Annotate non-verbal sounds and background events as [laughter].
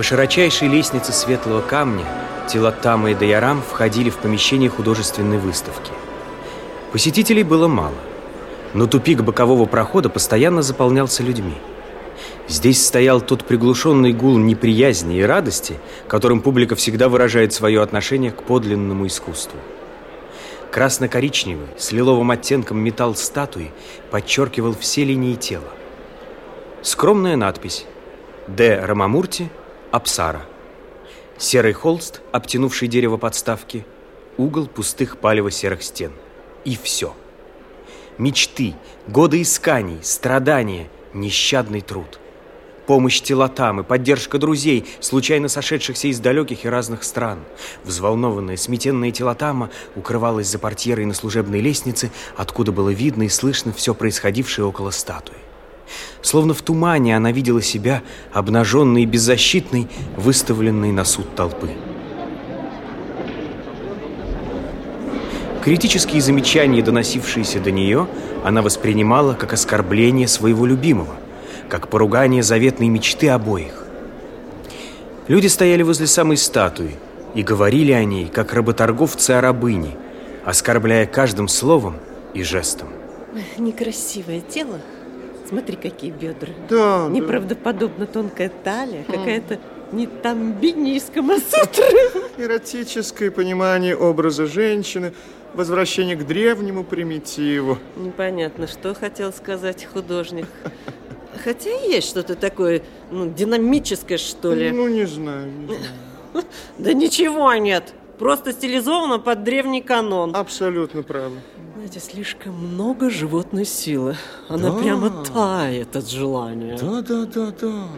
По широчайшей лестнице светлого камня Тилатама и Даярам входили в помещение художественной выставки. Посетителей было мало, но тупик бокового прохода постоянно заполнялся людьми. Здесь стоял тот приглушенный гул неприязни и радости, которым публика всегда выражает свое отношение к подлинному искусству. Красно-коричневый, с лиловым оттенком металл статуи подчеркивал все линии тела. Скромная надпись «Д. Рамамурти, Апсара». Серый холст, обтянувший дерево подставки, угол пустых палево-серых стен. И все. Мечты, годы исканий, страдания, нещадный труд – помощь телотам поддержка друзей, случайно сошедшихся из далеких и разных стран. Взволнованная, сметенная телотама укрывалась за портьерой на служебной лестнице, откуда было видно и слышно все происходившее около статуи. Словно в тумане она видела себя, обнаженной и беззащитной, выставленной на суд толпы. Критические замечания, доносившиеся до нее, она воспринимала как оскорбление своего любимого – как поругание заветной мечты обоих. Люди стояли возле самой статуи и говорили о ней, как работорговцы о рабыне, оскорбляя каждым словом и жестом. Некрасивое тело. Смотри, какие бедра. Да, Неправдоподобно да. тонкая талия, какая-то не тамбинийская масутра. Эротическое понимание образа женщины, возвращение к древнему примитиву. Непонятно, что хотел сказать художник. Хотя есть что-то такое, ну, динамическое, что ли. Ну, не знаю, не знаю. [laughs] Да ничего нет. Просто стилизовано под древний канон. Абсолютно правы. Знаете, слишком много животной силы. Она да. прямо тает от желания. Да, да, да, да.